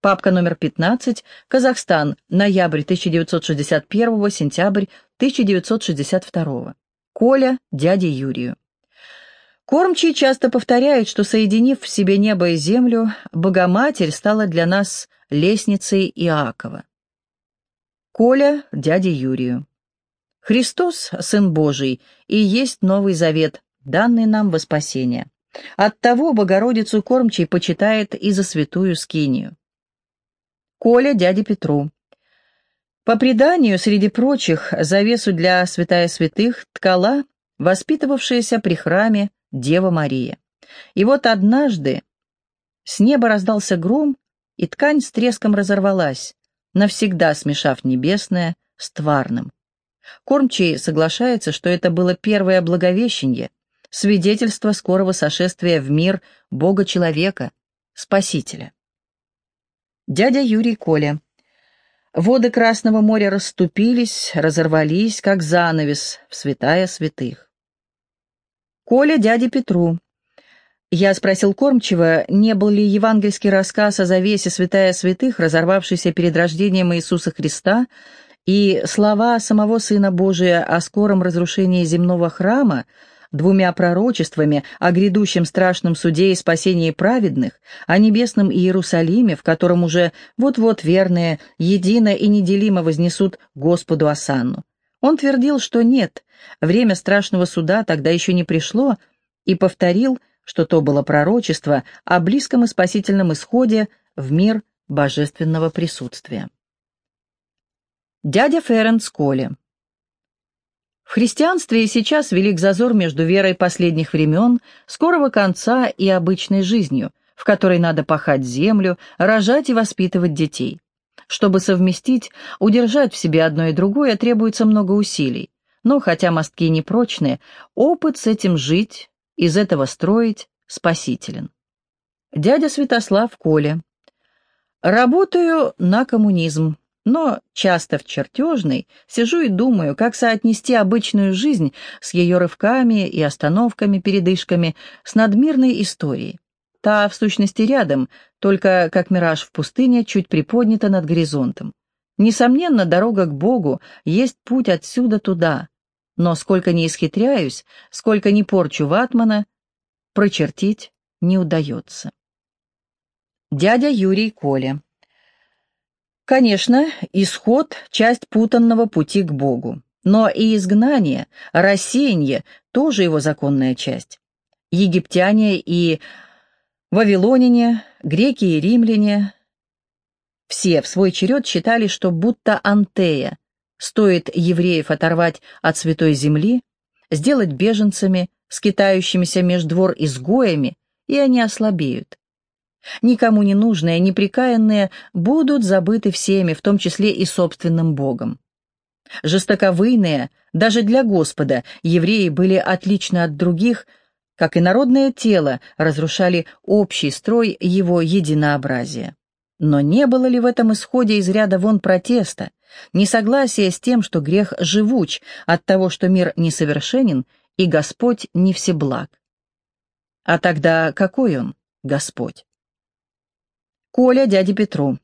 Папка номер 15, Казахстан, ноябрь 1961, сентябрь 1962. Коля дяде Юрию. Кормчий часто повторяет, что, соединив в себе небо и землю, Богоматерь стала для нас лестницей Иакова. Коля дяде Юрию. Христос, Сын Божий, и есть Новый Завет, данный нам во спасение. Оттого Богородицу Кормчий почитает и за святую Скинию. Коля дяде Петру. По преданию, среди прочих, завесу для святая святых ткала воспитывавшаяся при храме Дева Мария. И вот однажды с неба раздался гром, и ткань с треском разорвалась, навсегда смешав небесное с тварным. Кормчий соглашается, что это было первое благовещение, свидетельство скорого сошествия в мир Бога-человека, Спасителя. Дядя Юрий Коля. Воды Красного моря расступились, разорвались, как занавес в святая святых. Коля дяде Петру. Я спросил Кормчева, не был ли евангельский рассказ о завесе святая святых, разорвавшийся перед рождением Иисуса Христа, и слова самого Сына Божия о скором разрушении земного храма, двумя пророчествами о грядущем страшном суде и спасении праведных, о небесном Иерусалиме, в котором уже вот-вот верные едино и неделимо вознесут Господу Асанну. Он твердил, что нет, время страшного суда тогда еще не пришло, и повторил, что то было пророчество о близком и спасительном исходе в мир божественного присутствия. Дядя Ференц Коли в христианстве и сейчас велик зазор между верой последних времен, скорого конца и обычной жизнью, в которой надо пахать землю, рожать и воспитывать детей. Чтобы совместить, удержать в себе одно и другое требуется много усилий. Но, хотя мостки непрочные, опыт с этим жить, из этого строить спасителен. Дядя Святослав Коля. Работаю на коммунизм. Но часто в чертежной сижу и думаю, как соотнести обычную жизнь с ее рывками и остановками, передышками, с надмирной историей. Та, в сущности, рядом, только как мираж в пустыне, чуть приподнята над горизонтом. Несомненно, дорога к Богу есть путь отсюда туда. Но сколько ни исхитряюсь, сколько ни порчу ватмана, прочертить не удается. Дядя Юрий Коля Конечно, исход — часть путанного пути к Богу. Но и изгнание, рассеяние — тоже его законная часть. Египтяне и вавилоняне, греки и римляне — все в свой черед считали, что будто Антея стоит евреев оторвать от святой земли, сделать беженцами, скитающимися меж двор изгоями, и они ослабеют. Никому не нужные, неприкаянные будут забыты всеми, в том числе и собственным Богом. Жестоковыйные, даже для Господа, евреи были отличны от других, как и народное тело разрушали общий строй его единообразия. Но не было ли в этом исходе из ряда вон протеста, несогласия с тем, что грех живуч от того, что мир несовершенен и Господь не всеблаг? А тогда какой он, Господь? Коля дяде Петру.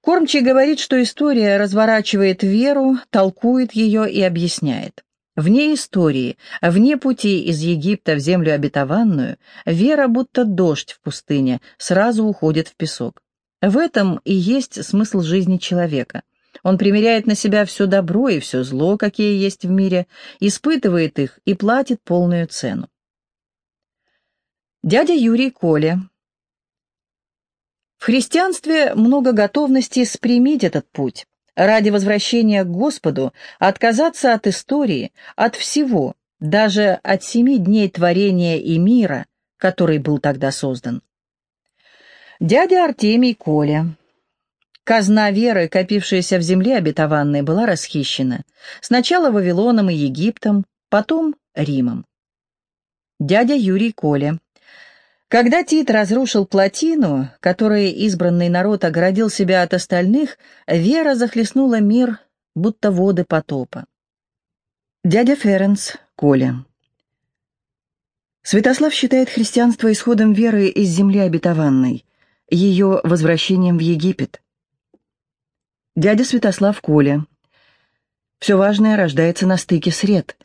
Кормчий говорит, что история разворачивает веру, толкует ее и объясняет. Вне истории, вне пути из Египта в землю обетованную, вера, будто дождь в пустыне, сразу уходит в песок. В этом и есть смысл жизни человека. Он примеряет на себя все добро и все зло, какие есть в мире, испытывает их и платит полную цену. Дядя Юрий Коля, христианстве много готовности спрямить этот путь, ради возвращения к Господу, отказаться от истории, от всего, даже от семи дней творения и мира, который был тогда создан. Дядя Артемий Коля. Казна веры, копившаяся в земле обетованной, была расхищена. Сначала Вавилоном и Египтом, потом Римом. Дядя Юрий Коля. Когда Тит разрушил плотину, которой избранный народ оградил себя от остальных, вера захлестнула мир, будто воды потопа. Дядя Ференс, Коля. Святослав считает христианство исходом веры из земли обетованной. ее возвращением в Египет. Дядя Святослав Коля. Все важное рождается на стыке сред.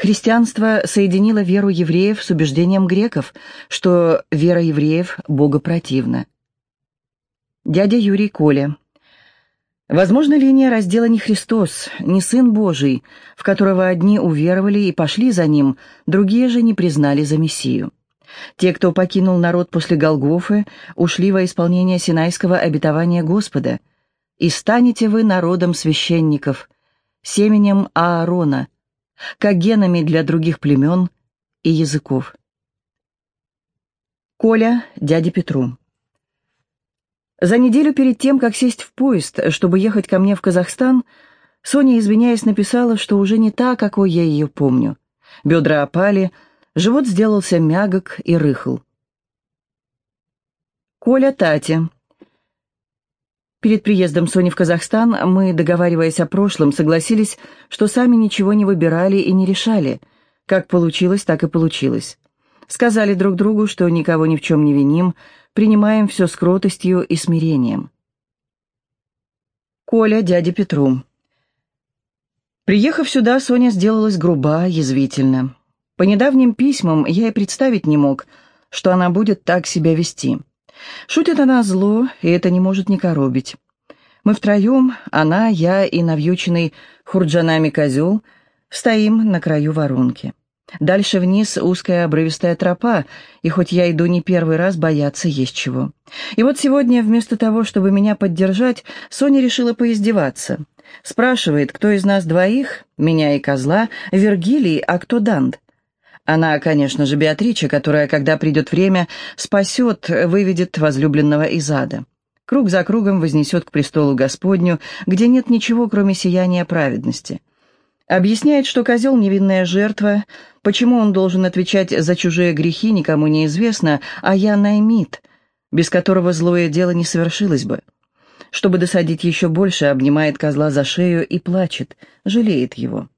Христианство соединило веру евреев с убеждением греков, что вера евреев богопротивна. Дядя Юрий Коля. Возможно, линия раздела не Христос, не Сын Божий, в которого одни уверовали и пошли за Ним, другие же не признали за Мессию. Те, кто покинул народ после Голгофы, ушли во исполнение Синайского обетования Господа. «И станете вы народом священников, семенем Аарона, как генами для других племен и языков». Коля дяде Петру за неделю перед тем, как сесть в поезд, чтобы ехать ко мне в Казахстан, Соня, извиняясь, написала, что уже не та, какой я ее помню. Бедра опали, живот сделался мягок и рыхл. Коля Тати. Перед приездом Сони в Казахстан мы, договариваясь о прошлом, согласились, что сами ничего не выбирали и не решали. Как получилось, так и получилось. Сказали друг другу, что никого ни в чем не виним, принимаем все с кротостью и смирением. Коля, дядя Петру. Приехав сюда, Соня сделалась груба, язвительна. По недавним письмам я и представить не мог, что она будет так себя вести. Шутит она зло, и это не может не коробить. Мы втроем, она, я и навьюченный хурджанами козел, стоим на краю воронки. Дальше вниз узкая обрывистая тропа, и хоть я иду не первый раз, бояться есть чего. И вот сегодня вместо того, чтобы меня поддержать, Соня решила поиздеваться. Спрашивает, кто из нас двоих, меня и козла, Вергилий, а кто Дант? Она, конечно же, Беатрича, которая, когда придет время, спасет, выведет возлюбленного из ада. Круг за кругом вознесет к престолу Господню, где нет ничего, кроме сияния праведности. Объясняет, что козел — невинная жертва, почему он должен отвечать за чужие грехи, никому не известно, а я наймит, без которого злое дело не совершилось бы. Чтобы досадить еще больше, обнимает козла за шею и плачет, жалеет его.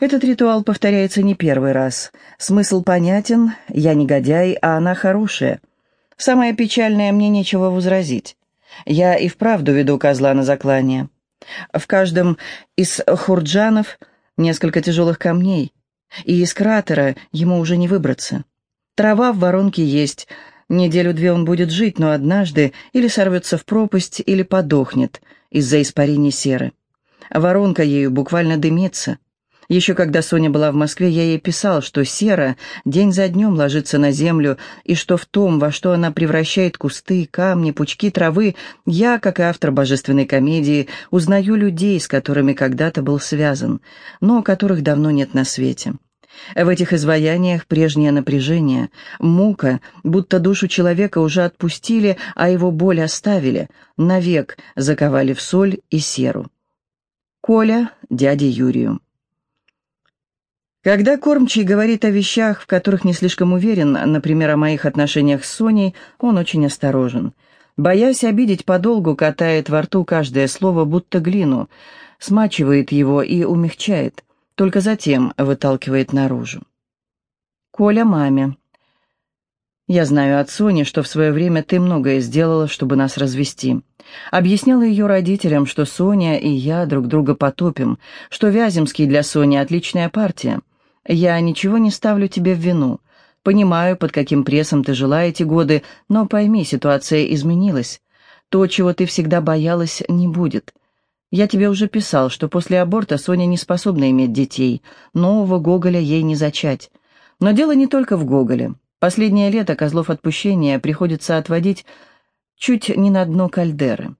Этот ритуал повторяется не первый раз. Смысл понятен, я негодяй, а она хорошая. Самое печальное, мне нечего возразить. Я и вправду веду козла на заклание. В каждом из хурджанов – несколько тяжелых камней, и из кратера ему уже не выбраться. Трава в воронке есть, неделю-две он будет жить, но однажды или сорвется в пропасть, или подохнет из-за испарения серы. Воронка ею буквально дымится. Еще когда Соня была в Москве, я ей писал, что сера день за днем ложится на землю, и что в том, во что она превращает кусты, камни, пучки травы, я, как и автор божественной комедии, узнаю людей, с которыми когда-то был связан, но которых давно нет на свете. В этих изваяниях прежнее напряжение, мука, будто душу человека уже отпустили, а его боль оставили, навек заковали в соль и серу. Коля дяде Юрию. Когда кормчий говорит о вещах, в которых не слишком уверен, например, о моих отношениях с Соней, он очень осторожен. Боясь обидеть, подолгу катает во рту каждое слово, будто глину, смачивает его и умягчает, только затем выталкивает наружу. Коля маме. Я знаю от Сони, что в свое время ты многое сделала, чтобы нас развести. Объясняла ее родителям, что Соня и я друг друга потопим, что Вяземский для Сони отличная партия. Я ничего не ставлю тебе в вину. Понимаю, под каким прессом ты жила эти годы, но пойми, ситуация изменилась. То, чего ты всегда боялась, не будет. Я тебе уже писал, что после аборта Соня не способна иметь детей. Нового Гоголя ей не зачать. Но дело не только в Гоголе. Последнее лето козлов отпущения приходится отводить чуть не на дно кальдеры.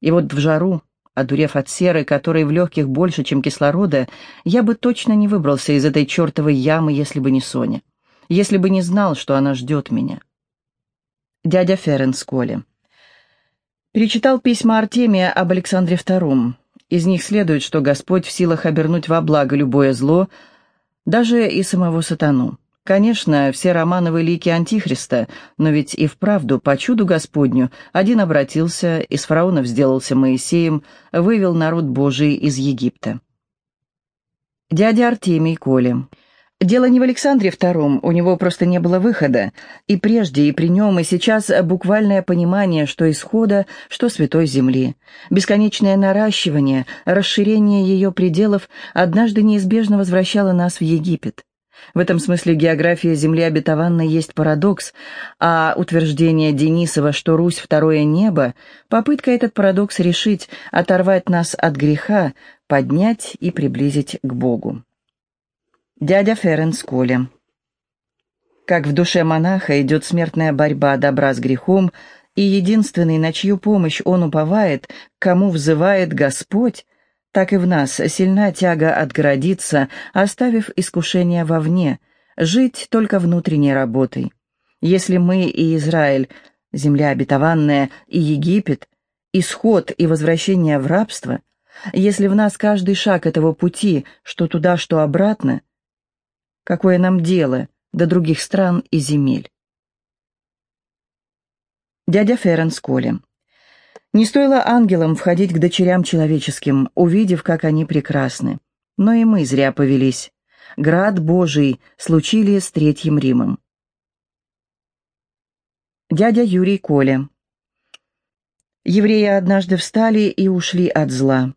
И вот в жару, Одурев от серы, которой в легких больше, чем кислорода, я бы точно не выбрался из этой чертовой ямы, если бы не Соня. Если бы не знал, что она ждет меня. Дядя Ференс Коли. Перечитал письма Артемия об Александре II. Из них следует, что Господь в силах обернуть во благо любое зло, даже и самого сатану. Конечно, все романовы лики Антихриста, но ведь и вправду, по чуду Господню, один обратился, из фараонов сделался Моисеем, вывел народ Божий из Египта. Дядя Артемий Коли. Дело не в Александре II, у него просто не было выхода. И прежде, и при нем, и сейчас буквальное понимание, что исхода, что святой земли. Бесконечное наращивание, расширение ее пределов однажды неизбежно возвращало нас в Египет. В этом смысле география Земли обетованной есть парадокс, а утверждение Денисова, что Русь — второе небо, попытка этот парадокс решить, оторвать нас от греха, поднять и приблизить к Богу. Дядя Ференс Коля. Как в душе монаха идет смертная борьба добра с грехом, и единственный, на чью помощь он уповает, кому взывает Господь, так и в нас сильна тяга отгородиться, оставив искушение вовне, жить только внутренней работой. Если мы и Израиль, земля обетованная, и Египет, исход и возвращение в рабство, если в нас каждый шаг этого пути, что туда, что обратно — Какое нам дело до других стран и земель? Дядя Ференс Коли. Не стоило ангелам входить к дочерям человеческим, увидев, как они прекрасны. Но и мы зря повелись. Град Божий случили с Третьим Римом. Дядя Юрий Коля. Евреи однажды встали и ушли от зла.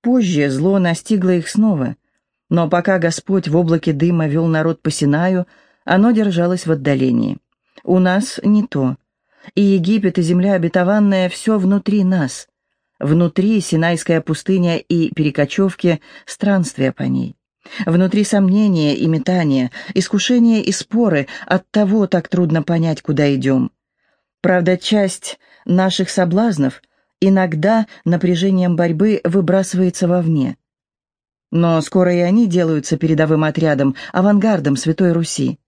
Позже зло настигло их снова. Но пока Господь в облаке дыма вел народ по Синаю, оно держалось в отдалении. У нас не то. И Египет, и земля обетованная — все внутри нас. Внутри Синайская пустыня и перекочевки, странствия по ней. Внутри сомнения и метания, искушения и споры, от того так трудно понять, куда идем. Правда, часть наших соблазнов иногда напряжением борьбы выбрасывается вовне. Но скоро и они делаются передовым отрядом, авангардом Святой Руси.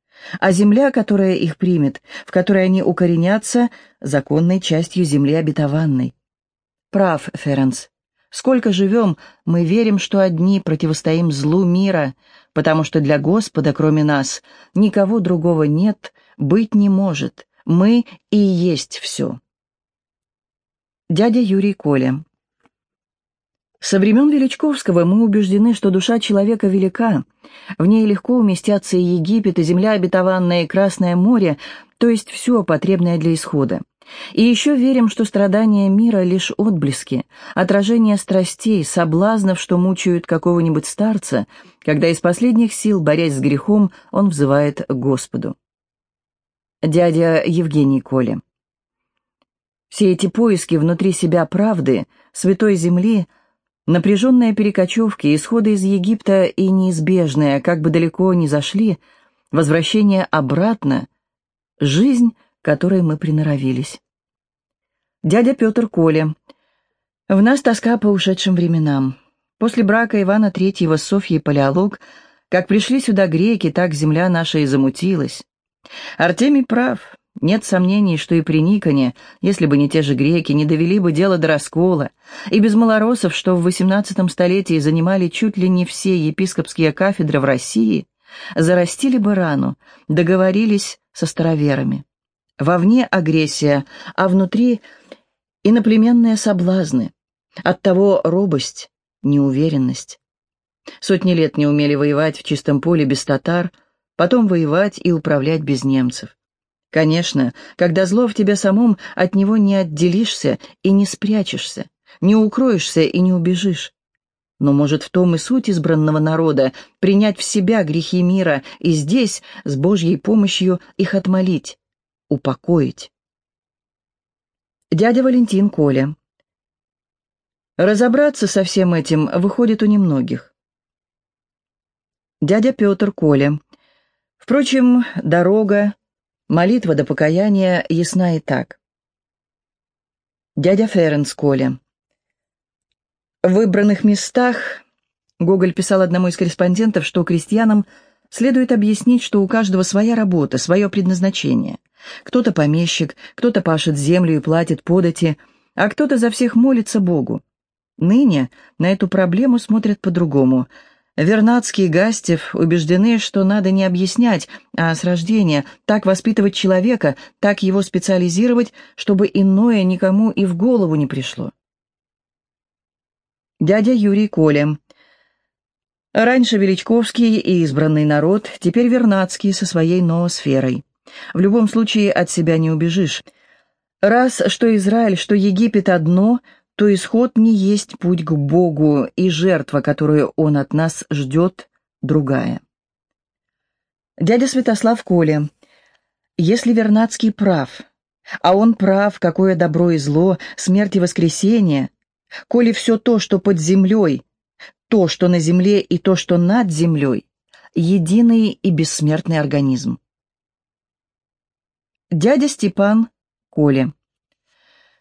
А земля, которая их примет, в которой они укоренятся, законной частью земли обетованной. Прав, Ференс. Сколько живем, мы верим, что одни противостоим злу мира, потому что для Господа, кроме нас, никого другого нет, быть не может. Мы и есть все. Дядя Юрий Коля со времен Величковского мы убеждены, что душа человека велика. В ней легко уместятся и Египет, и земля обетованная, и Красное море, то есть все потребное для исхода. И еще верим, что страдания мира — лишь отблески, отражение страстей, соблазнов, что мучают какого-нибудь старца, когда из последних сил, борясь с грехом, он взывает к Господу. Дядя Евгений Коля. Все эти поиски внутри себя правды, святой земли — Напряженные перекочевки, исходы из Египта и неизбежные, как бы далеко ни зашли, возвращение обратно — жизнь, которой мы приноровились. Дядя Петр Коля. В нас тоска по ушедшим временам. После брака Ивана Третьего с Софьей Палеолог, как пришли сюда греки, так земля наша и замутилась. Артемий прав. Нет сомнений, что и при Никоне, если бы не те же греки, не довели бы дело до раскола, и без малоросов, что в XVIII столетии занимали чуть ли не все епископские кафедры в России, зарастили бы рану, договорились со староверами. Вовне агрессия, а внутри иноплеменные соблазны. Оттого робость, неуверенность. Сотни лет не умели воевать в чистом поле без татар, потом воевать и управлять без немцев. Конечно, когда зло в тебе самом, от него не отделишься и не спрячешься, не укроешься и не убежишь. Но, может, в том и суть избранного народа — принять в себя грехи мира и здесь, с Божьей помощью, их отмолить, упокоить. Дядя Валентин Коля. Разобраться со всем этим выходит у немногих. Дядя Петр Коля. Впрочем, дорога, Молитва до покаяния ясна и так. Дядя Ференс Коля. В выбранных местах Гоголь писал одному из корреспондентов, что крестьянам следует объяснить, что у каждого своя работа, свое предназначение. Кто-то помещик, кто-то пашет землю и платит подати, а кто-то за всех молится Богу. Ныне на эту проблему смотрят по-другому – Вернадский и Гастев убеждены, что надо не объяснять, а с рождения так воспитывать человека, так его специализировать, чтобы иное никому и в голову не пришло. Дядя Юрий Коля. Раньше Величковский и избранный народ, теперь Вернадский со своей ноосферой. В любом случае от себя не убежишь. Раз что Израиль, что Египет одно, то исход не есть путь к Богу, и жертва, которую Он от нас ждет, другая. Дядя Святослав Коля. Если Вернадский прав, а он прав, какое добро и зло, смерть и воскресение, коли все то, что под землей, то, что на земле и то, что над землей, единый и бессмертный организм. Дядя Степан Коля.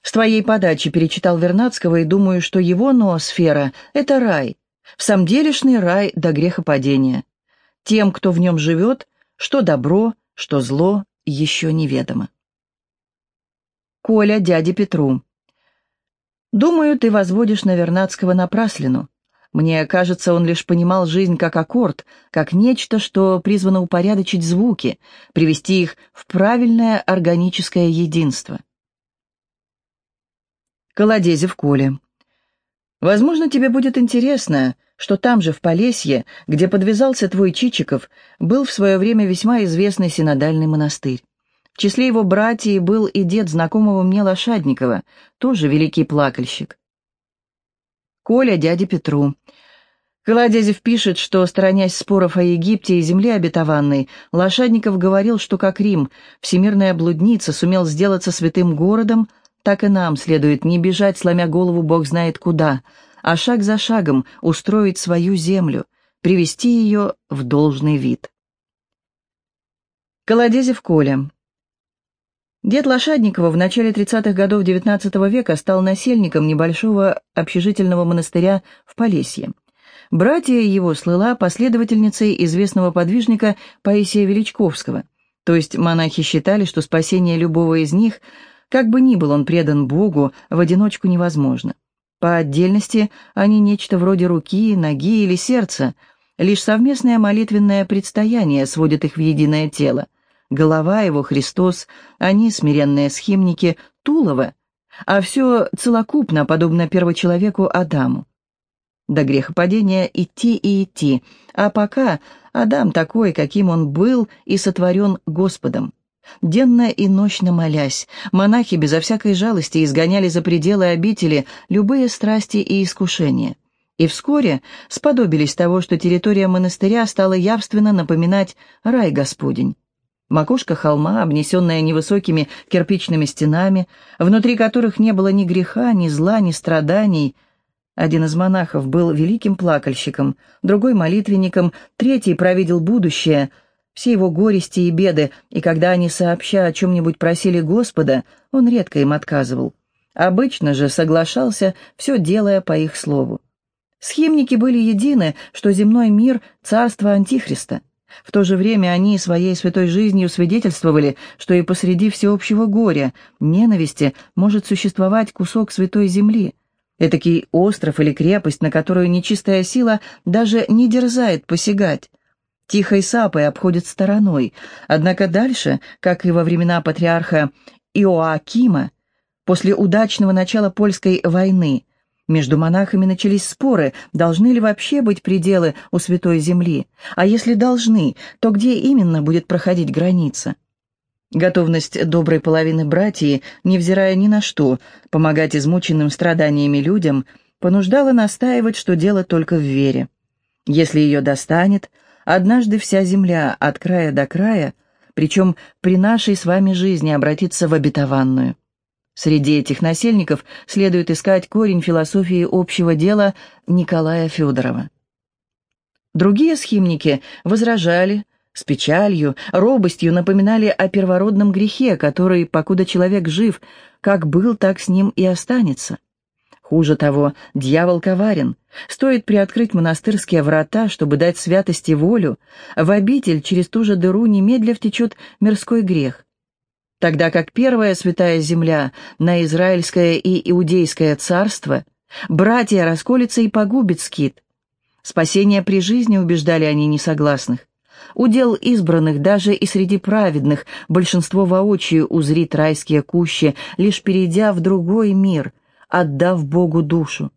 С твоей подачи перечитал Вернадского и думаю, что его ноосфера — это рай, в делешный рай до грехопадения. Тем, кто в нем живет, что добро, что зло, еще неведомо. Коля дяде Петру. Думаю, ты возводишь на Вернадского напраслину. Мне кажется, он лишь понимал жизнь как аккорд, как нечто, что призвано упорядочить звуки, привести их в правильное органическое единство. Колодезев Коля. Возможно, тебе будет интересно, что там же, в Полесье, где подвязался твой Чичиков, был в свое время весьма известный синодальный монастырь. В числе его братьев был и дед знакомого мне Лошадникова, тоже великий плакальщик. Коля дяде Петру. Колодезев пишет, что, сторонясь споров о Египте и земле обетованной, Лошадников говорил, что как Рим, всемирная блудница, сумел сделаться святым городом – так и нам следует не бежать, сломя голову бог знает куда, а шаг за шагом устроить свою землю, привести ее в должный вид. Колодезев Коля. Дед Лошадникова в начале 30-х годов XIX века стал насельником небольшого общежительного монастыря в Полесье. Братья его слыла последовательницей известного подвижника Паисия Величковского, то есть монахи считали, что спасение любого из них – как бы ни был он предан Богу, в одиночку невозможно. По отдельности они нечто вроде руки, ноги или сердца. Лишь совместное молитвенное предстояние сводит их в единое тело. Голова его, Христос, они, смиренные схимники, Тулова, а все целокупно, подобно первочеловеку Адаму. До грехопадения идти и идти, а пока Адам такой, каким он был и сотворен Господом. Денно и ночно молясь, монахи безо всякой жалости изгоняли за пределы обители любые страсти и искушения. И вскоре сподобились того, что территория монастыря стала явственно напоминать рай Господень. Макушка холма, обнесенная невысокими кирпичными стенами, внутри которых не было ни греха, ни зла, ни страданий. Один из монахов был великим плакальщиком, другой — молитвенником, третий провидел будущее — все его горести и беды, и когда они, сообща о чем-нибудь просили Господа, он редко им отказывал. Обычно же соглашался, все делая по их слову. Схимники были едины, что земной мир — царство Антихриста. В то же время они своей святой жизнью свидетельствовали, что и посреди всеобщего горя, ненависти, может существовать кусок святой земли. Этакий остров или крепость, на которую нечистая сила даже не дерзает посягать тихой сапой обходит стороной, однако дальше, как и во времена патриарха Иоакима, после удачного начала польской войны, между монахами начались споры, должны ли вообще быть пределы у Святой Земли, а если должны, то где именно будет проходить граница. Готовность доброй половины братьев, невзирая ни на что, помогать измученным страданиями людям, понуждала настаивать, что дело только в вере. Если ее достанет, Однажды вся земля от края до края, причем при нашей с вами жизни обратится в обетованную. Среди этих насельников следует искать корень философии общего дела Николая Федорова. Другие схимники возражали, с печалью, робостью напоминали о первородном грехе, который, покуда человек жив, как был, так с ним и останется. Хуже того, дьявол коварен. Стоит приоткрыть монастырские врата, чтобы дать святости волю, в обитель через ту же дыру немедля втечет мирской грех. Тогда как первая святая земля на Израильское и Иудейское царство, братья расколется и погубит скит. Спасение при жизни убеждали они несогласных. Удел избранных даже и среди праведных большинство воочию узрит райские кущи, лишь перейдя в другой мир — отдав Богу душу.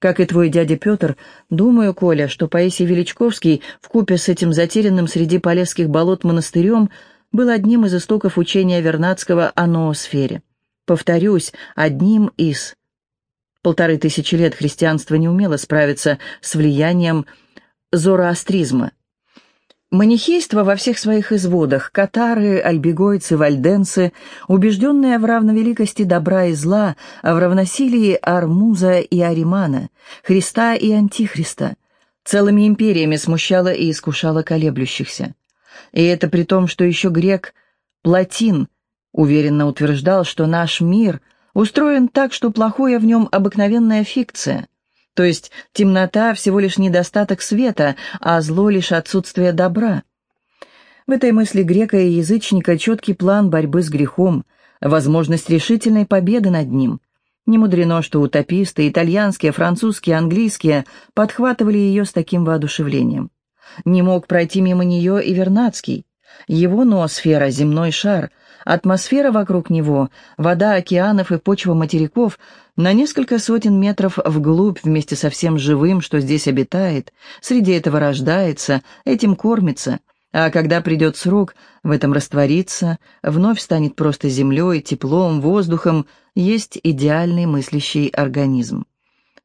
Как и твой дядя Петр, думаю, Коля, что Паисий Величковский вкупе с этим затерянным среди полесских болот монастырем был одним из истоков учения Вернадского о ноосфере. Повторюсь, одним из. Полторы тысячи лет христианство не умело справиться с влиянием зороастризма. Манихейство во всех своих изводах, катары, альбегойцы, вальденцы, убежденные в равновеликости добра и зла, в равносилии Армуза и Аримана, Христа и Антихриста, целыми империями смущало и искушало колеблющихся. И это при том, что еще грек Платин уверенно утверждал, что наш мир устроен так, что плохое в нем обыкновенная фикция, то есть темнота — всего лишь недостаток света, а зло — лишь отсутствие добра. В этой мысли грека и язычника четкий план борьбы с грехом, возможность решительной победы над ним. Не мудрено, что утописты, итальянские, французские, английские, подхватывали ее с таким воодушевлением. Не мог пройти мимо нее и Вернадский. Его ноосфера — земной шар — Атмосфера вокруг него, вода океанов и почва материков на несколько сотен метров вглубь вместе со всем живым, что здесь обитает, среди этого рождается, этим кормится, а когда придет срок, в этом растворится, вновь станет просто землей, теплом, воздухом, есть идеальный мыслящий организм.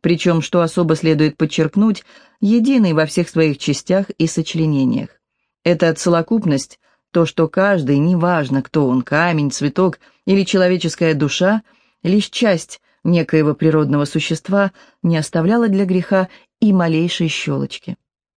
Причем, что особо следует подчеркнуть, единый во всех своих частях и сочленениях. Эта целокупность то, что каждый, неважно, кто он, камень, цветок или человеческая душа, лишь часть некоего природного существа, не оставляла для греха и малейшей щелочки.